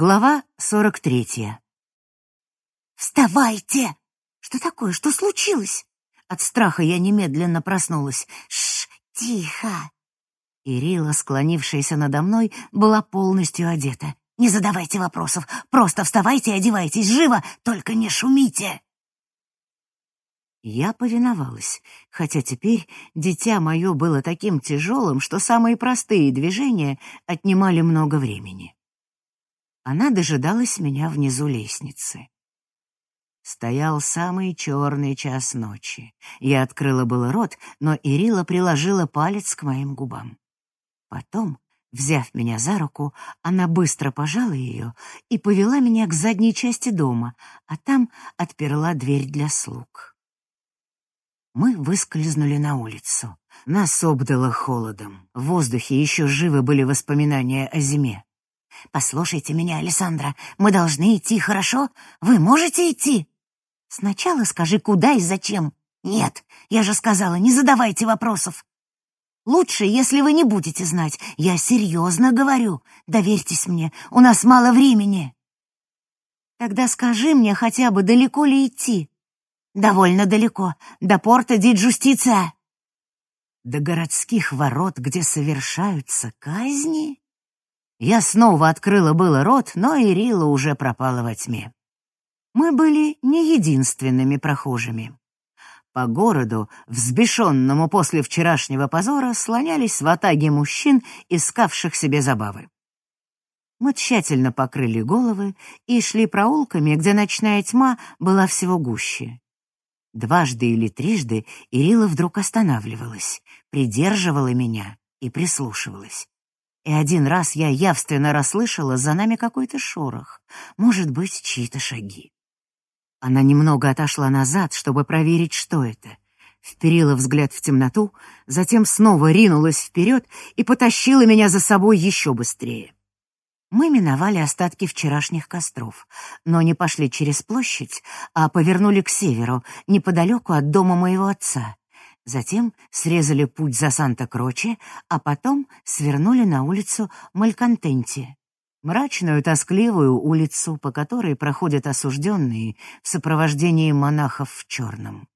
Глава сорок третья. «Вставайте! Что такое? Что случилось?» От страха я немедленно проснулась. «Шш, тихо!» Ирила, склонившаяся надо мной, была полностью одета. «Не задавайте вопросов, просто вставайте и одевайтесь живо, только не шумите!» Я повиновалась, хотя теперь дитя мое было таким тяжелым, что самые простые движения отнимали много времени. Она дожидалась меня внизу лестницы. Стоял самый черный час ночи. Я открыла было рот, но Ирила приложила палец к моим губам. Потом, взяв меня за руку, она быстро пожала ее и повела меня к задней части дома, а там отперла дверь для слуг. Мы выскользнули на улицу. Нас обдало холодом. В воздухе еще живы были воспоминания о зиме. «Послушайте меня, Александра, мы должны идти, хорошо? Вы можете идти?» «Сначала скажи, куда и зачем». «Нет, я же сказала, не задавайте вопросов». «Лучше, если вы не будете знать. Я серьезно говорю. Доверьтесь мне, у нас мало времени». «Тогда скажи мне хотя бы, далеко ли идти?» «Довольно далеко, до порта Ди-Джустиция». «До городских ворот, где совершаются казни?» Я снова открыла было рот, но Ирила уже пропала во тьме. Мы были не единственными прохожими. По городу, взбешенному после вчерашнего позора, слонялись в атаге мужчин, искавших себе забавы. Мы тщательно покрыли головы и шли проулками, где ночная тьма была всего гуще. Дважды или трижды Ирила вдруг останавливалась, придерживала меня и прислушивалась и один раз я явственно расслышала за нами какой-то шорох, может быть, чьи-то шаги. Она немного отошла назад, чтобы проверить, что это. Вперила взгляд в темноту, затем снова ринулась вперед и потащила меня за собой еще быстрее. Мы миновали остатки вчерашних костров, но не пошли через площадь, а повернули к северу, неподалеку от дома моего отца, Затем срезали путь за Санта-Кроче, а потом свернули на улицу Мальконтенти, мрачную, тоскливую улицу, по которой проходят осужденные в сопровождении монахов в черном.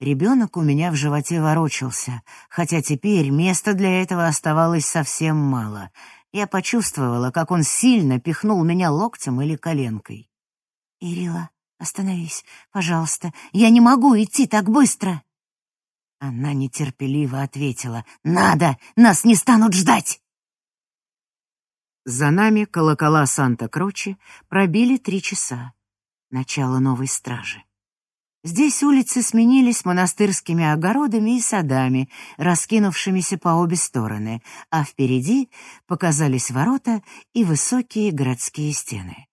Ребенок у меня в животе ворочался, хотя теперь места для этого оставалось совсем мало. Я почувствовала, как он сильно пихнул меня локтем или коленкой. «Ирила, остановись, пожалуйста, я не могу идти так быстро!» Она нетерпеливо ответила. «Надо! Нас не станут ждать!» За нами колокола Санта-Кроче пробили три часа. Начало новой стражи. Здесь улицы сменились монастырскими огородами и садами, раскинувшимися по обе стороны, а впереди показались ворота и высокие городские стены.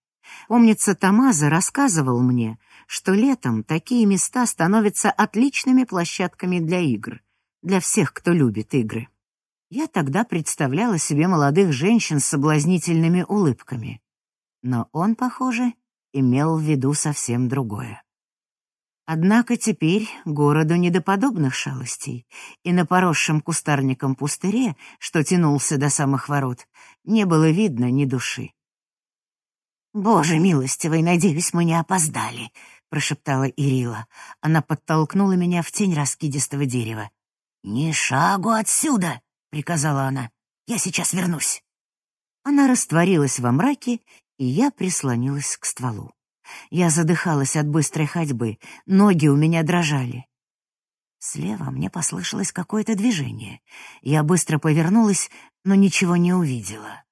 Умница Тамаза рассказывал мне, что летом такие места становятся отличными площадками для игр, для всех, кто любит игры. Я тогда представляла себе молодых женщин с соблазнительными улыбками. Но он, похоже, имел в виду совсем другое. Однако теперь городу не до подобных шалостей, и на поросшем кустарником пустыре, что тянулся до самых ворот, не было видно ни души. «Боже милостивый, надеюсь, мы не опоздали», — прошептала Ирила. Она подтолкнула меня в тень раскидистого дерева. «Ни шагу отсюда!» — приказала она. «Я сейчас вернусь». Она растворилась во мраке, и я прислонилась к стволу. Я задыхалась от быстрой ходьбы, ноги у меня дрожали. Слева мне послышалось какое-то движение. Я быстро повернулась, но ничего не увидела.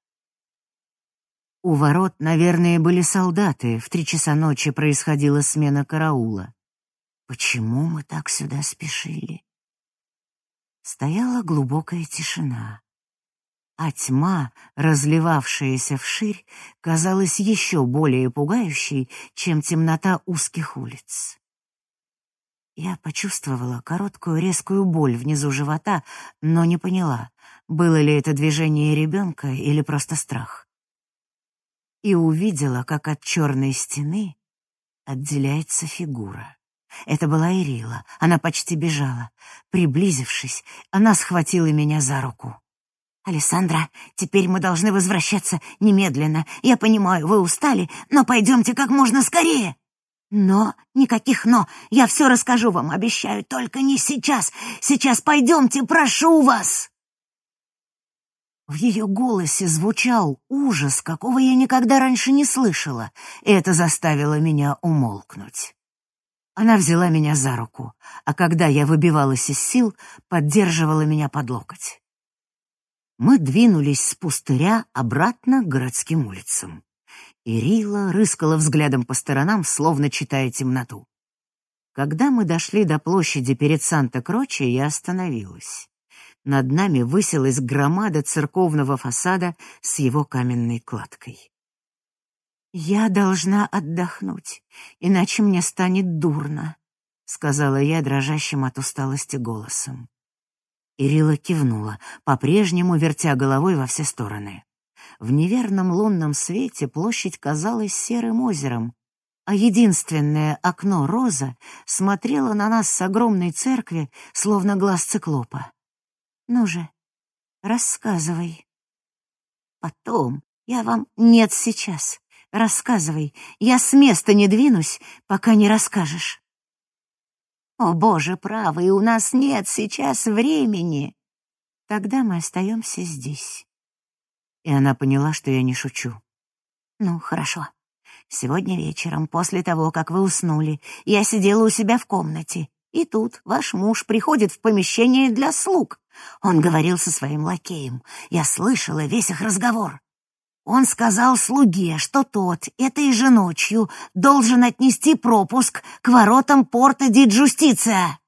У ворот, наверное, были солдаты. В три часа ночи происходила смена караула. Почему мы так сюда спешили? Стояла глубокая тишина, а тьма, разливавшаяся вширь, казалась еще более пугающей, чем темнота узких улиц. Я почувствовала короткую резкую боль внизу живота, но не поняла, было ли это движение ребенка или просто страх и увидела, как от черной стены отделяется фигура. Это была Ирила. Она почти бежала. Приблизившись, она схватила меня за руку. «Алессандра, теперь мы должны возвращаться немедленно. Я понимаю, вы устали, но пойдемте как можно скорее». «Но, никаких «но». Я все расскажу вам, обещаю, только не сейчас. Сейчас пойдемте, прошу вас!» В ее голосе звучал ужас, какого я никогда раньше не слышала, это заставило меня умолкнуть. Она взяла меня за руку, а когда я выбивалась из сил, поддерживала меня под локоть. Мы двинулись с пустыря обратно к городским улицам. Ирила рыскала взглядом по сторонам, словно читая темноту. Когда мы дошли до площади перед Санта-Кроче, я остановилась. Над нами высилась громада церковного фасада с его каменной кладкой. «Я должна отдохнуть, иначе мне станет дурно», — сказала я дрожащим от усталости голосом. Ирила кивнула, по-прежнему вертя головой во все стороны. В неверном лунном свете площадь казалась серым озером, а единственное окно Роза смотрело на нас с огромной церкви, словно глаз циклопа. Ну же, рассказывай. Потом. Я вам... Нет, сейчас. Рассказывай. Я с места не двинусь, пока не расскажешь. О, боже правый, у нас нет сейчас времени. Тогда мы остаемся здесь. И она поняла, что я не шучу. Ну, хорошо. Сегодня вечером, после того, как вы уснули, я сидела у себя в комнате, и тут ваш муж приходит в помещение для слуг. Он говорил со своим лакеем. Я слышала весь их разговор. Он сказал слуге, что тот этой же ночью должен отнести пропуск к воротам порта Ди-Джустиция.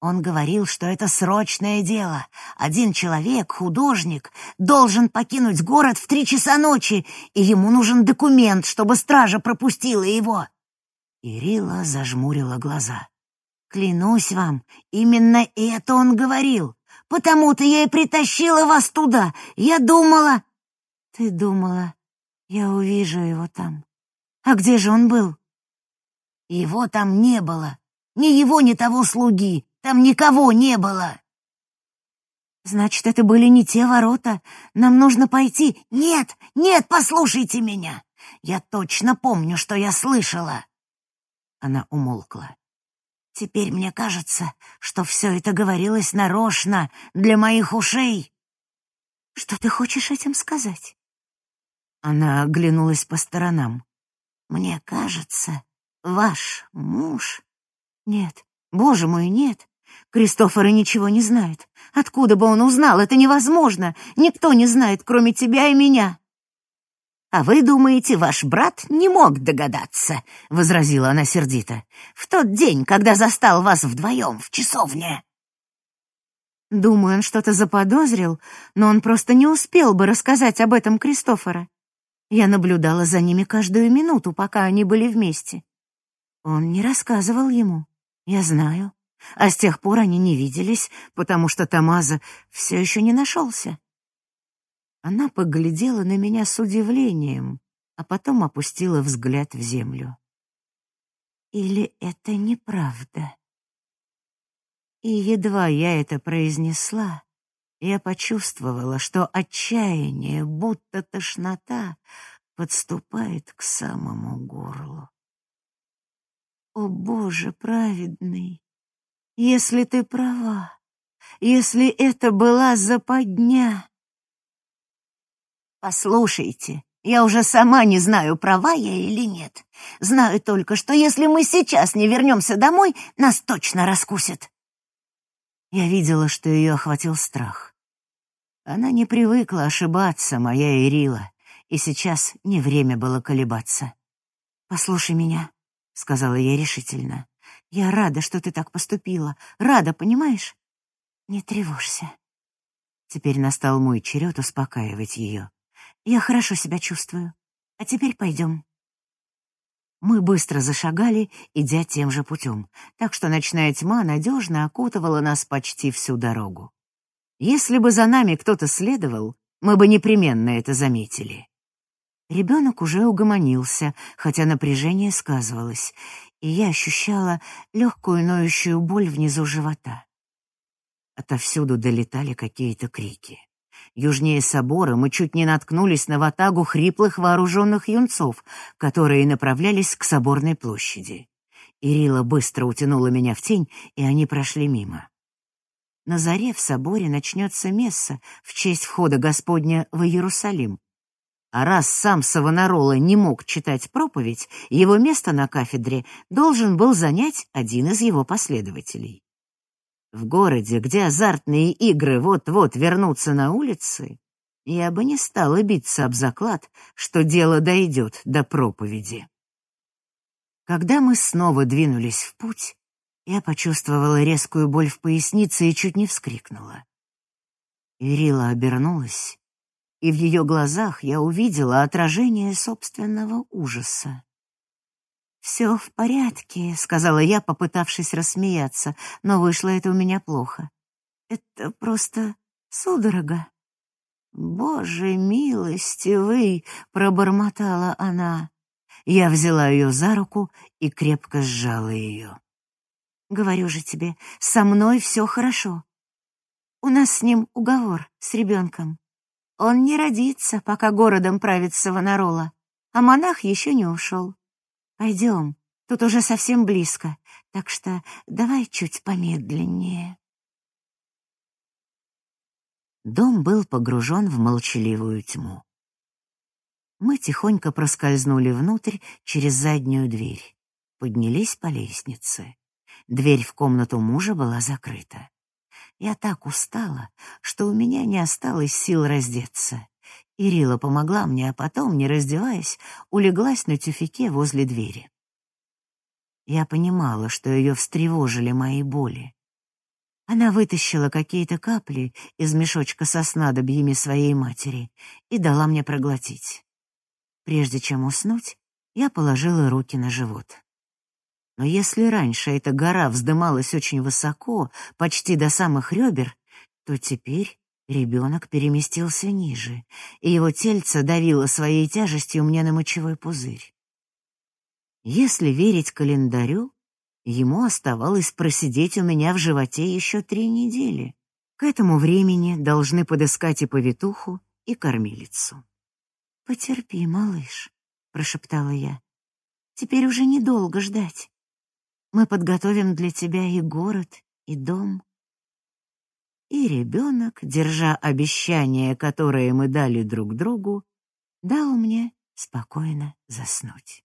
Он говорил, что это срочное дело. Один человек, художник, должен покинуть город в три часа ночи, и ему нужен документ, чтобы стража пропустила его. Ирила зажмурила глаза. «Клянусь вам, именно это он говорил. Потому-то я и притащила вас туда. Я думала...» «Ты думала, я увижу его там. А где же он был?» «Его там не было. Ни его, ни того слуги. Там никого не было!» «Значит, это были не те ворота. Нам нужно пойти...» «Нет, нет, послушайте меня! Я точно помню, что я слышала!» Она умолкла. «Теперь мне кажется, что все это говорилось нарочно для моих ушей». «Что ты хочешь этим сказать?» Она оглянулась по сторонам. «Мне кажется, ваш муж...» «Нет, боже мой, нет. Кристофор и ничего не знает. Откуда бы он узнал? Это невозможно. Никто не знает, кроме тебя и меня. «А вы думаете, ваш брат не мог догадаться?» — возразила она сердито. «В тот день, когда застал вас вдвоем в часовне». Думаю, он что-то заподозрил, но он просто не успел бы рассказать об этом Кристофора. Я наблюдала за ними каждую минуту, пока они были вместе. Он не рассказывал ему. Я знаю. А с тех пор они не виделись, потому что Тамаза все еще не нашелся. Она поглядела на меня с удивлением, а потом опустила взгляд в землю. Или это неправда? И едва я это произнесла, я почувствовала, что отчаяние, будто тошнота, подступает к самому горлу. О, Боже праведный! Если ты права, если это была западня. Послушайте, я уже сама не знаю, права я или нет. Знаю только, что если мы сейчас не вернемся домой, нас точно раскусят. Я видела, что ее охватил страх. Она не привыкла ошибаться, моя Ирила, и сейчас не время было колебаться. «Послушай меня», — сказала я решительно. Я рада, что ты так поступила. Рада, понимаешь? Не тревожься. Теперь настал мой черед успокаивать ее. Я хорошо себя чувствую. А теперь пойдем. Мы быстро зашагали, идя тем же путем, так что ночная тьма надежно окутывала нас почти всю дорогу. Если бы за нами кто-то следовал, мы бы непременно это заметили. Ребенок уже угомонился, хотя напряжение сказывалось, и я ощущала легкую ноющую боль внизу живота. Отовсюду долетали какие-то крики. Южнее собора мы чуть не наткнулись на ватагу хриплых вооруженных юнцов, которые направлялись к соборной площади. Ирила быстро утянула меня в тень, и они прошли мимо. На заре в соборе начнется месса в честь входа Господня в Иерусалим. А раз сам Савонарола не мог читать проповедь, его место на кафедре должен был занять один из его последователей. В городе, где азартные игры вот-вот вернутся на улицы, я бы не стала биться об заклад, что дело дойдет до проповеди. Когда мы снова двинулись в путь, я почувствовала резкую боль в пояснице и чуть не вскрикнула. Ирила обернулась, и в ее глазах я увидела отражение собственного ужаса. «Все в порядке», — сказала я, попытавшись рассмеяться, но вышло это у меня плохо. «Это просто судорога». «Боже милостивый!» — пробормотала она. Я взяла ее за руку и крепко сжала ее. Говорю же тебе, со мной все хорошо. У нас с ним уговор с ребенком. Он не родится, пока городом правит Савонарола, а монах еще не ушел. Пойдем, тут уже совсем близко, так что давай чуть помедленнее. Дом был погружен в молчаливую тьму. Мы тихонько проскользнули внутрь через заднюю дверь, поднялись по лестнице. Дверь в комнату мужа была закрыта. Я так устала, что у меня не осталось сил раздеться. Ирила помогла мне, а потом, не раздеваясь, улеглась на тюфике возле двери. Я понимала, что ее встревожили мои боли. Она вытащила какие-то капли из мешочка со снадобьями своей матери и дала мне проглотить. Прежде чем уснуть, я положила руки на живот. Но если раньше эта гора вздымалась очень высоко, почти до самых ребер, то теперь ребенок переместился ниже, и его тельце давило своей тяжестью мне на мочевой пузырь. Если верить календарю, ему оставалось просидеть у меня в животе еще три недели. К этому времени должны подыскать и повитуху, и кормилицу. «Потерпи, малыш», — прошептала я. «Теперь уже недолго ждать. Мы подготовим для тебя и город, и дом. И ребенок, держа обещание, которое мы дали друг другу, дал мне спокойно заснуть.